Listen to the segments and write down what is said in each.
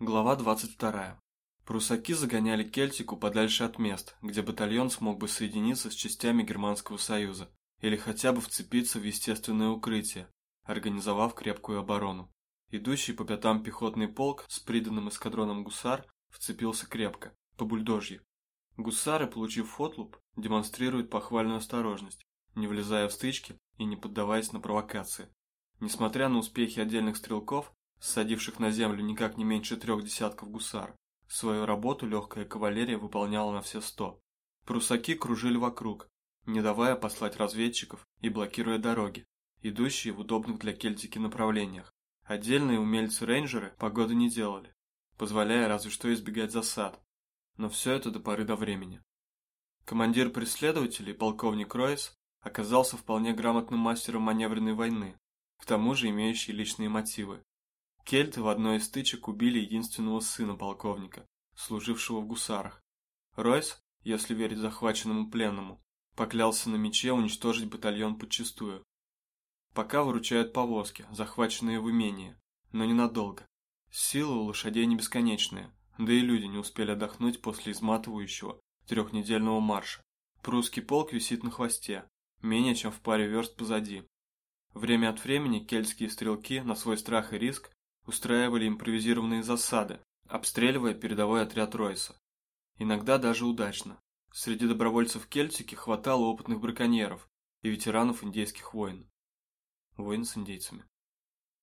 Глава 22. Прусаки загоняли Кельтику подальше от мест, где батальон смог бы соединиться с частями Германского Союза или хотя бы вцепиться в естественное укрытие, организовав крепкую оборону. Идущий по пятам пехотный полк с приданным эскадроном гусар вцепился крепко, по бульдожье. Гусары, получив фотлуп, демонстрируют похвальную осторожность, не влезая в стычки и не поддаваясь на провокации. Несмотря на успехи отдельных стрелков, садивших на землю никак не меньше трех десятков гусар. Свою работу легкая кавалерия выполняла на все сто. Прусаки кружили вокруг, не давая послать разведчиков и блокируя дороги, идущие в удобных для Кельтики направлениях. Отдельные умельцы-рейнджеры погоды не делали, позволяя разве что избегать засад. Но все это до поры до времени. Командир преследователей, полковник Ройс, оказался вполне грамотным мастером маневренной войны, к тому же имеющий личные мотивы. Кельты в одной из стычек убили единственного сына полковника, служившего в гусарах. Ройс, если верить захваченному пленному, поклялся на мече уничтожить батальон подчистую. Пока выручают повозки, захваченные в имении, но ненадолго. Силы у лошадей не бесконечные, да и люди не успели отдохнуть после изматывающего трехнедельного марша. Прусский полк висит на хвосте, менее чем в паре верст позади. Время от времени кельтские стрелки на свой страх и риск устраивали импровизированные засады, обстреливая передовой отряд Ройса. Иногда даже удачно. Среди добровольцев Кельтики хватало опытных браконьеров и ветеранов индейских войн. Войн с индейцами.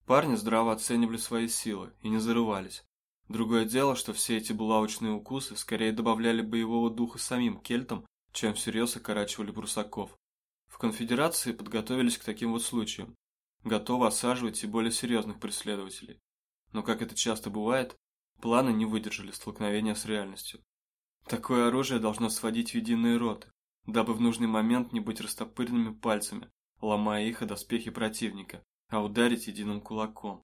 Парни здраво оценивали свои силы и не зарывались. Другое дело, что все эти булавочные укусы скорее добавляли боевого духа самим кельтам, чем всерьез окорачивали брусаков. В конфедерации подготовились к таким вот случаям, готовы осаживать и более серьезных преследователей но, как это часто бывает, планы не выдержали столкновения с реальностью. Такое оружие должно сводить в единые роты, дабы в нужный момент не быть растопыренными пальцами, ломая их о доспехи противника, а ударить единым кулаком.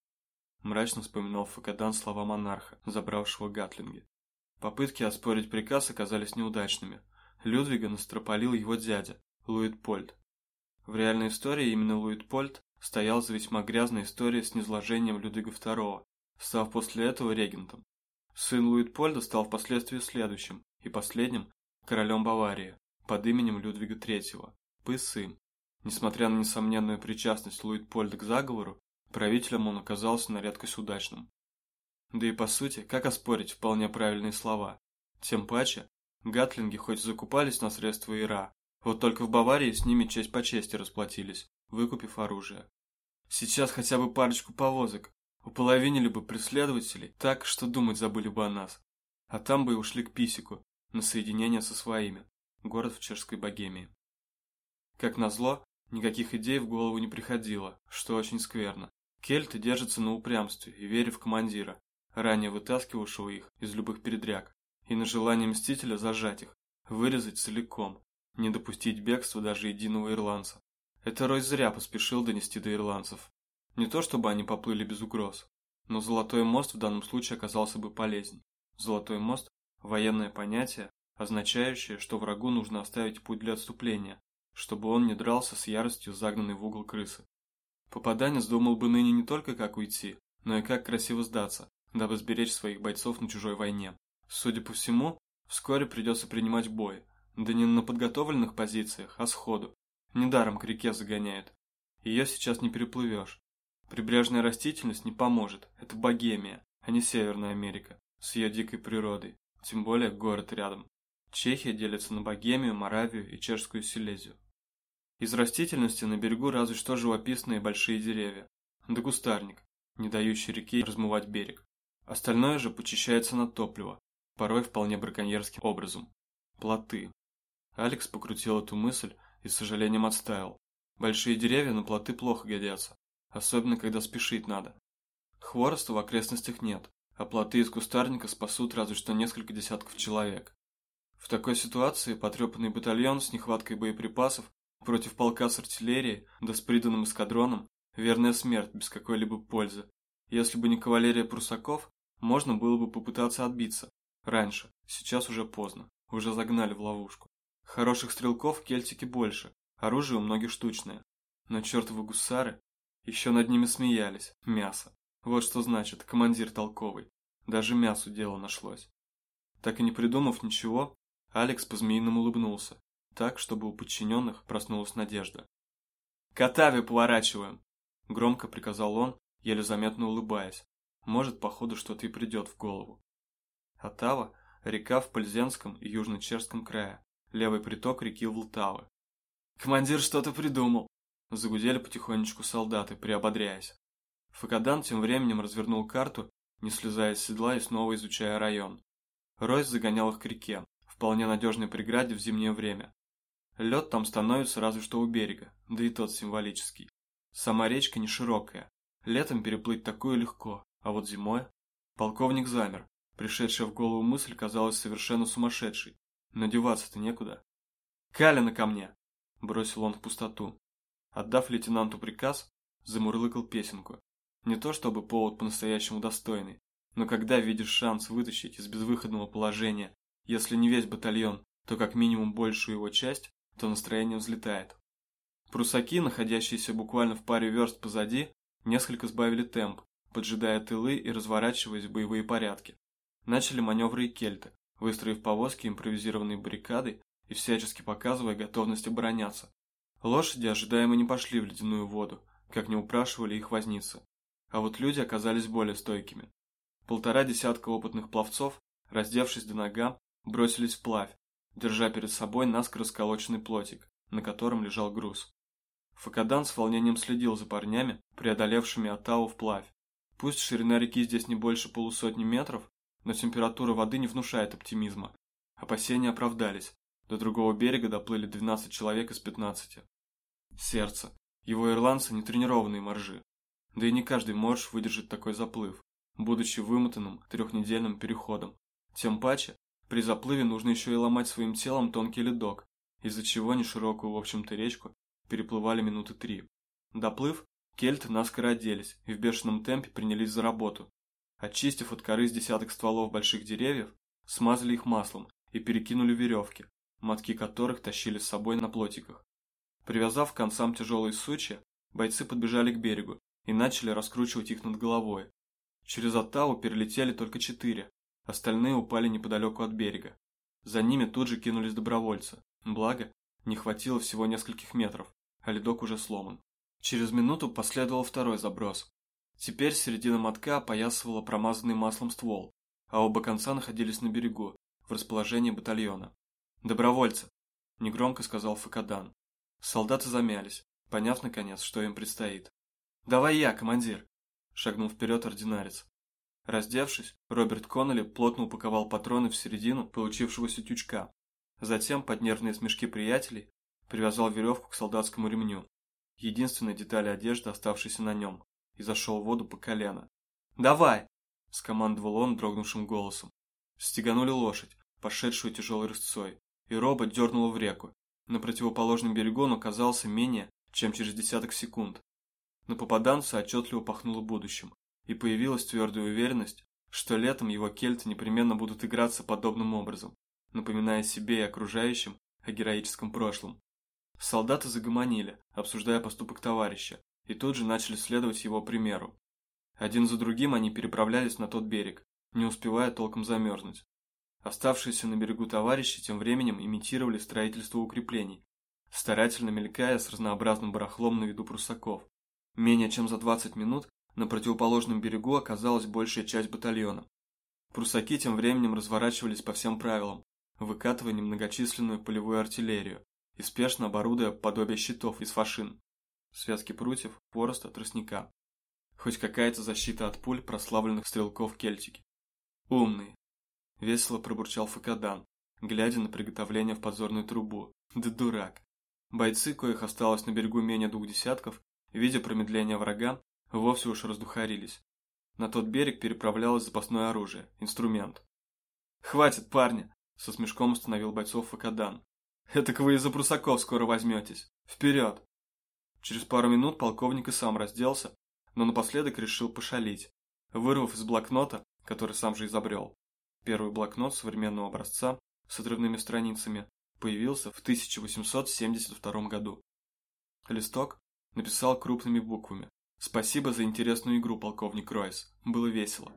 Мрачно вспоминал Факадан слова монарха, забравшего Гатлинги. Попытки оспорить приказ оказались неудачными. Людвига настропалил его дядя, Луитпольд. В реальной истории именно Луитпольд стоял за весьма грязной историей с низложением Людвига II, став после этого регентом. Сын Луитпольда стал впоследствии следующим и последним королем Баварии под именем Людвига III, Пысы. Несмотря на несомненную причастность Луитпольда к заговору, правителем он оказался на редкость удачным. Да и по сути, как оспорить вполне правильные слова? Тем паче, гатлинги хоть закупались на средства Ира, вот только в Баварии с ними честь по чести расплатились, выкупив оружие. Сейчас хотя бы парочку повозок, Уполовинили бы преследователей так, что думать забыли бы о нас. А там бы и ушли к Писику, на соединение со своими. Город в чешской Богемии. Как назло, никаких идей в голову не приходило, что очень скверно. Кельты держатся на упрямстве и вере в командира, ранее вытаскивавшего их из любых передряг, и на желание мстителя зажать их, вырезать целиком, не допустить бегства даже единого ирландца. Это Рой зря поспешил донести до ирландцев, не то чтобы они поплыли без угроз, но Золотой мост в данном случае оказался бы полезен. Золотой мост – военное понятие, означающее, что врагу нужно оставить путь для отступления, чтобы он не дрался с яростью загнанной в угол крысы. Попаданец думал бы ныне не только как уйти, но и как красиво сдаться, дабы сберечь своих бойцов на чужой войне. Судя по всему, вскоре придется принимать бой, да не на подготовленных позициях, а сходу. Недаром к реке загоняют. Ее сейчас не переплывешь. Прибрежная растительность не поможет, это Богемия, а не Северная Америка, с ее дикой природой, тем более город рядом. Чехия делится на Богемию, Моравию и Чешскую Силезию. Из растительности на берегу разве что живописные большие деревья, да кустарник, не дающий реке размывать берег. Остальное же почищается на топливо, порой вполне браконьерским образом. Плоты. Алекс покрутил эту мысль и с сожалением отставил. Большие деревья на плоты плохо годятся особенно когда спешить надо. Хвороста в окрестностях нет, а плоты из кустарника спасут разве что несколько десятков человек. В такой ситуации потрепанный батальон с нехваткой боеприпасов против полка с артиллерией, да с приданным эскадроном, верная смерть без какой-либо пользы. Если бы не кавалерия прусаков, можно было бы попытаться отбиться. Раньше, сейчас уже поздно, уже загнали в ловушку. Хороших стрелков в кельтике больше, оружие у многих штучное. Но чертовы гусары еще над ними смеялись. Мясо. Вот что значит командир толковый. Даже мясу дело нашлось. Так и не придумав ничего, Алекс по-змеиному улыбнулся, так, чтобы у подчиненных проснулась надежда. «К Отаве поворачиваем!» – громко приказал он, еле заметно улыбаясь. Может, походу, что-то и придет в голову. Отава – река в Пользенском и Южно-Черском крае, левый приток реки Волтавы. «Командир что-то придумал!» – загудели потихонечку солдаты, приободряясь. Факадан тем временем развернул карту, не слезая с седла и снова изучая район. Ройс загонял их к реке, вполне надежной преграде в зимнее время. Лед там становится разве что у берега, да и тот символический. Сама речка не широкая, летом переплыть такую легко, а вот зимой... Полковник замер, пришедшая в голову мысль казалась совершенно сумасшедшей, но деваться-то некуда. «Калина ко мне!» – бросил он в пустоту. Отдав лейтенанту приказ, замурлыкал песенку. Не то чтобы повод по-настоящему достойный, но когда видишь шанс вытащить из безвыходного положения, если не весь батальон, то как минимум большую его часть, то настроение взлетает. Прусаки, находящиеся буквально в паре верст позади, несколько сбавили темп, поджидая тылы и разворачиваясь в боевые порядки. Начали маневры и кельты, выстроив повозки импровизированной баррикадой и всячески показывая готовность обороняться. Лошади ожидаемо не пошли в ледяную воду, как не упрашивали их возницы. А вот люди оказались более стойкими. Полтора десятка опытных пловцов, раздевшись до нога, бросились вплавь, держа перед собой наскоро сколоченный плотик, на котором лежал груз. Факадан с волнением следил за парнями, преодолевшими Оттаву вплавь. Пусть ширина реки здесь не больше полусотни метров, но температура воды не внушает оптимизма. Опасения оправдались. До другого берега доплыли 12 человек из 15. Сердце. Его ирландцы не тренированные моржи. Да и не каждый морж выдержит такой заплыв, будучи вымотанным трехнедельным переходом. Тем паче, при заплыве нужно еще и ломать своим телом тонкий ледок, из-за чего неширокую, в общем-то, речку переплывали минуты три. Доплыв, кельты наскоро оделись и в бешеном темпе принялись за работу. Очистив от коры с десяток стволов больших деревьев, смазали их маслом и перекинули веревки, мотки которых тащили с собой на плотиках. Привязав к концам тяжелые сучья, бойцы подбежали к берегу и начали раскручивать их над головой. Через Оттаву перелетели только четыре, остальные упали неподалеку от берега. За ними тут же кинулись добровольцы, благо, не хватило всего нескольких метров, а ледок уже сломан. Через минуту последовал второй заброс. Теперь середина мотка опоясывала промазанный маслом ствол, а оба конца находились на берегу, в расположении батальона. «Добровольцы!» – негромко сказал Факадан. Солдаты замялись, поняв наконец, что им предстоит. «Давай я, командир!» – шагнул вперед ординарец. Раздевшись, Роберт Коннелли плотно упаковал патроны в середину получившегося тючка. Затем, под нервные смешки приятелей, привязал веревку к солдатскому ремню, единственной детали одежды, оставшейся на нем, и зашел в воду по колено. «Давай!» – скомандовал он дрогнувшим голосом. Стеганули лошадь, пошедшую тяжелой рысцой, и робот дернул в реку. На противоположном берегу он оказался менее, чем через десяток секунд, но попаданца отчетливо пахнуло будущим, и появилась твердая уверенность, что летом его кельты непременно будут играться подобным образом, напоминая себе и окружающим о героическом прошлом. Солдаты загомонили, обсуждая поступок товарища, и тут же начали следовать его примеру. Один за другим они переправлялись на тот берег, не успевая толком замерзнуть. Оставшиеся на берегу товарищи тем временем имитировали строительство укреплений, старательно мелькая с разнообразным барахлом на виду прусаков. Менее чем за 20 минут на противоположном берегу оказалась большая часть батальона. Прусаки тем временем разворачивались по всем правилам, выкатывая немногочисленную полевую артиллерию и спешно оборудуя подобие щитов из фашин, связки прутьев, пороста, тростника. Хоть какая-то защита от пуль прославленных стрелков Кельтики. Умный. Весело пробурчал Факадан, глядя на приготовление в подзорную трубу. Да дурак. Бойцы, коих осталось на берегу менее двух десятков, видя промедление врага, вовсе уж раздухарились. На тот берег переправлялось запасное оружие, инструмент. «Хватит, парни!» – со смешком остановил бойцов Факадан. «Этак вы из-за прусаков скоро возьметесь. Вперед!» Через пару минут полковник и сам разделся, но напоследок решил пошалить, вырвав из блокнота, который сам же изобрел. Первый блокнот современного образца с отрывными страницами появился в 1872 году. Листок написал крупными буквами. «Спасибо за интересную игру, полковник Ройс. Было весело».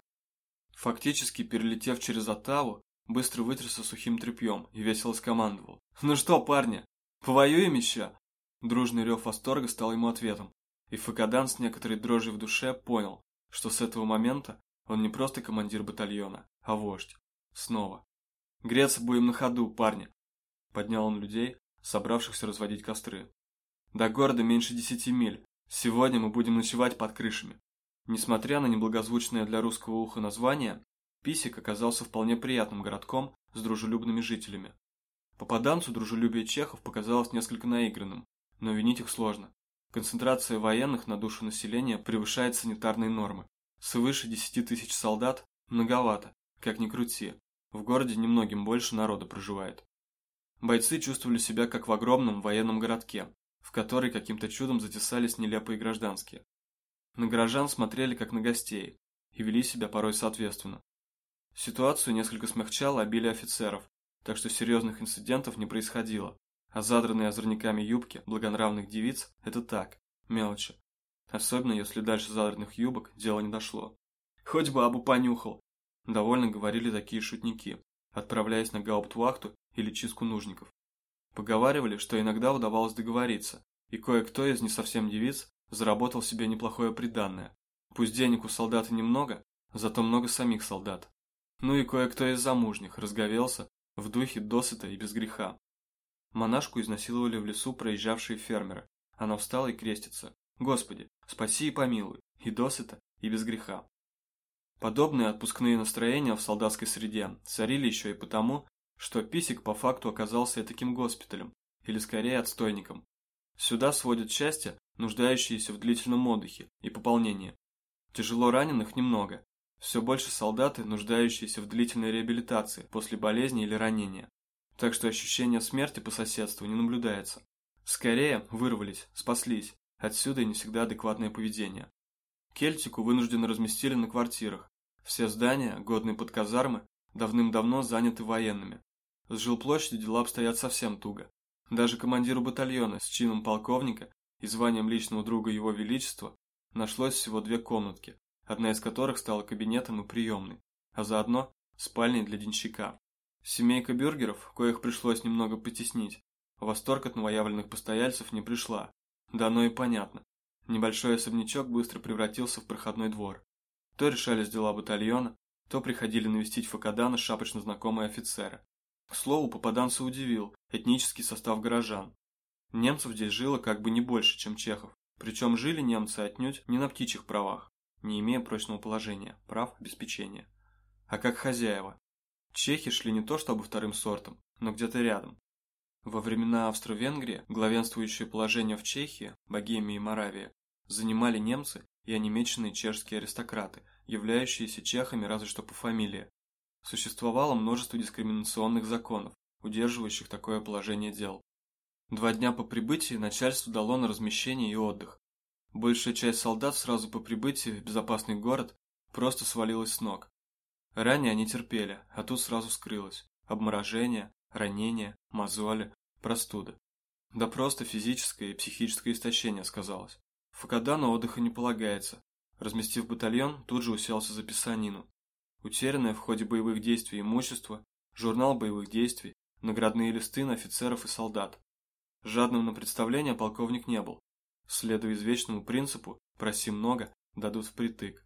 Фактически, перелетев через Оттаву, быстро вытерся сухим тряпьем и весело скомандовал. «Ну что, парни, повоюем еще?» Дружный рев восторга стал ему ответом, и Факадан с некоторой дрожью в душе понял, что с этого момента он не просто командир батальона, а вождь. Снова. «Греться будем на ходу, парни!» Поднял он людей, собравшихся разводить костры. «До города меньше десяти миль. Сегодня мы будем ночевать под крышами». Несмотря на неблагозвучное для русского уха название, Писик оказался вполне приятным городком с дружелюбными жителями. Попаданцу дружелюбие чехов показалось несколько наигранным, но винить их сложно. Концентрация военных на душу населения превышает санитарные нормы. Свыше 10 тысяч солдат многовато, как ни крути. В городе немногим больше народа проживает. Бойцы чувствовали себя как в огромном военном городке, в который каким-то чудом затесались нелепые гражданские. На горожан смотрели как на гостей и вели себя порой соответственно. Ситуацию несколько смягчало обилие офицеров, так что серьезных инцидентов не происходило, а задранные озорниками юбки благонравных девиц – это так, мелочи. Особенно, если дальше задранных юбок дело не дошло. Хоть бы абу понюхал, довольно говорили такие шутники, отправляясь на гауптвахту или чистку нужников. Поговаривали, что иногда удавалось договориться, и кое-кто из не совсем девиц заработал себе неплохое приданное. Пусть денег у солдата немного, зато много самих солдат. Ну и кое-кто из замужних разговелся в духе досыта и без греха. Монашку изнасиловали в лесу проезжавшие фермеры. Она встала и крестится. Господи, спаси и помилуй, и досыта, и без греха. Подобные отпускные настроения в солдатской среде царили еще и потому, что Писик по факту оказался таким госпиталем, или скорее отстойником. Сюда сводят счастье, нуждающиеся в длительном отдыхе и пополнении. Тяжело раненых немного. Все больше солдаты, нуждающиеся в длительной реабилитации после болезни или ранения так что ощущение смерти по соседству не наблюдается. Скорее, вырвались, спаслись, отсюда и не всегда адекватное поведение. Кельтику вынужденно разместили на квартирах. Все здания, годные под казармы, давным-давно заняты военными. С жилплощадью дела обстоят совсем туго. Даже командиру батальона с чином полковника и званием личного друга его величества нашлось всего две комнатки, одна из которых стала кабинетом и приемной, а заодно спальней для денщика. Семейка бюргеров, коих пришлось немного потеснить, восторг от новоявленных постояльцев не пришла. Да оно и понятно. Небольшой особнячок быстро превратился в проходной двор. То решались дела батальона, то приходили навестить Факадана шапочно знакомые офицеры. К слову, попаданца удивил этнический состав горожан. Немцев здесь жило как бы не больше, чем чехов. Причем жили немцы отнюдь не на птичьих правах, не имея прочного положения, прав обеспечения, а как хозяева, Чехи шли не то чтобы вторым сортом, но где-то рядом. Во времена Австро-Венгрии главенствующее положение в Чехии, Богемии и Моравии занимали немцы и онемеченные чешские аристократы, являющиеся чехами разве что по фамилии. Существовало множество дискриминационных законов, удерживающих такое положение дел. Два дня по прибытии начальство дало на размещение и отдых. Большая часть солдат сразу по прибытии в безопасный город просто свалилась с ног. Ранее они терпели, а тут сразу скрылось. Обморожение, ранение, мозоли, простуда. Да просто физическое и психическое истощение сказалось. Факадану отдыха не полагается. Разместив батальон, тут же уселся за писанину. Утерянное в ходе боевых действий имущество, журнал боевых действий, наградные листы на офицеров и солдат. Жадным на представление полковник не был. Следуя извечному принципу «проси много, дадут впритык».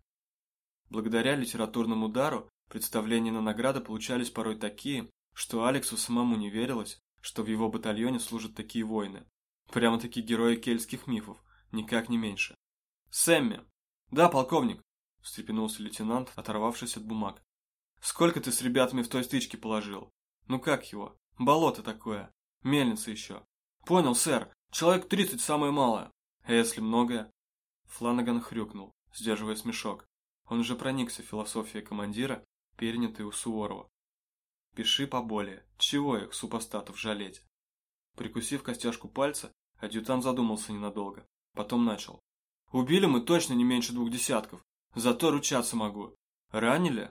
Благодаря литературному дару Представления на награды получались порой такие, что Алексу самому не верилось, что в его батальоне служат такие воины. Прямо-таки герои кельтских мифов, никак не меньше. «Сэмми!» «Да, полковник!» – встрепенулся лейтенант, оторвавшись от бумаг. «Сколько ты с ребятами в той стычке положил? Ну как его? Болото такое. Мельница еще. Понял, сэр. Человек тридцать самое малое. А если многое?» Фланаган хрюкнул, сдерживая смешок. Он уже проникся философией командира перенятый у Суворова. Пиши поболее, чего их, супостатов, жалеть? Прикусив костяшку пальца, адъютант задумался ненадолго, потом начал. Убили мы точно не меньше двух десятков, зато ручаться могу. Ранили?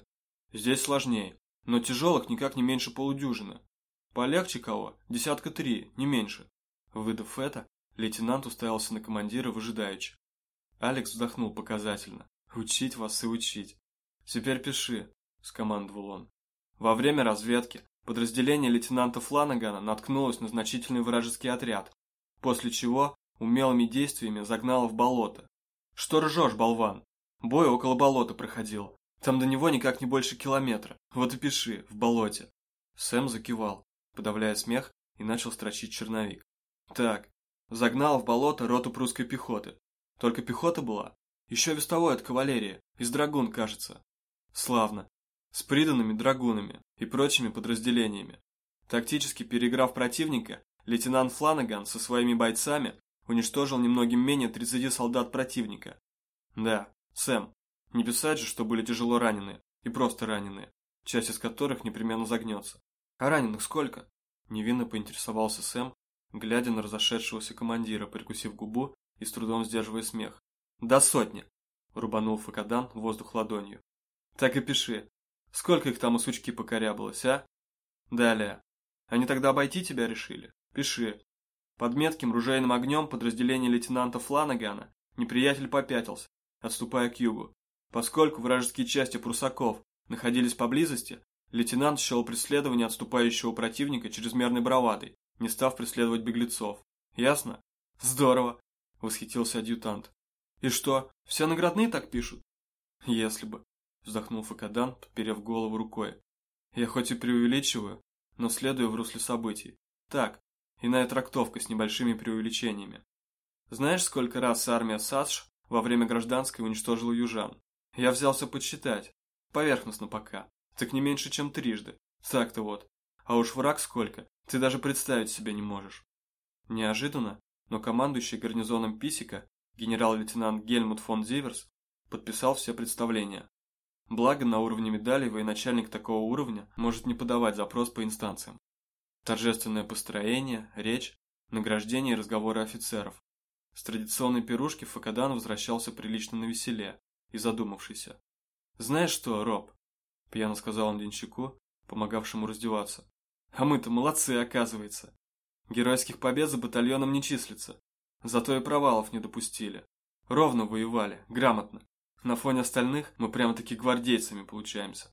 Здесь сложнее, но тяжелых никак не меньше полудюжины. Полегче кого? Десятка три, не меньше. Выдав это, лейтенант уставился на командира выжидаючи. Алекс вздохнул показательно. Учить вас и учить. Теперь пиши, – скомандовал он. Во время разведки подразделение лейтенанта Фланагана наткнулось на значительный вражеский отряд, после чего умелыми действиями загнало в болото. Что ржешь, болван? Бой около болота проходил. Там до него никак не больше километра. Вот и пиши, в болоте. Сэм закивал, подавляя смех, и начал строчить черновик. Так, загнал в болото роту прусской пехоты. Только пехота была. Еще вестовой от кавалерии, из драгун, кажется. Славно. С приданными драгунами и прочими подразделениями. Тактически переиграв противника, лейтенант Фланаган со своими бойцами уничтожил немногим менее 30 солдат противника. Да, Сэм, не писать же, что были тяжело раненые и просто раненые, часть из которых непременно загнется. А раненых сколько? Невинно поинтересовался Сэм, глядя на разошедшегося командира, прикусив губу и с трудом сдерживая смех. «До сотни!» – рубанул Факадан воздух ладонью. «Так и пиши. Сколько их там у сучки покорябалось, а?» «Далее. Они тогда обойти тебя решили? Пиши. Под метким ружейным огнем подразделения лейтенанта Фланагана неприятель попятился, отступая к югу. Поскольку вражеские части прусаков находились поблизости, лейтенант счел преследование отступающего противника чрезмерной бравадой, не став преследовать беглецов. Ясно? Здорово, восхитился адъютант. И что, все наградные так пишут? Если бы, вздохнул Факадан, подперев голову рукой. Я хоть и преувеличиваю, но следую в русле событий. Так, иная трактовка с небольшими преувеличениями. Знаешь, сколько раз армия САДШ во время гражданской уничтожила южан? Я взялся подсчитать. Поверхностно пока. Так не меньше, чем трижды. Так-то вот. А уж враг сколько, ты даже представить себе не можешь. Неожиданно, но командующий гарнизоном Писика, генерал-лейтенант Гельмут фон Зиверс, подписал все представления. Благо, на уровне медали военачальник такого уровня может не подавать запрос по инстанциям. Торжественное построение, речь, награждение и разговоры офицеров. С традиционной пирушки Факадан возвращался прилично на веселе и задумавшийся. «Знаешь что, Роб?» – пьяно сказал он денщику, помогавшему раздеваться. «А мы-то молодцы, оказывается. Геройских побед за батальоном не числится. Зато и провалов не допустили. Ровно воевали, грамотно. На фоне остальных мы прямо-таки гвардейцами получаемся.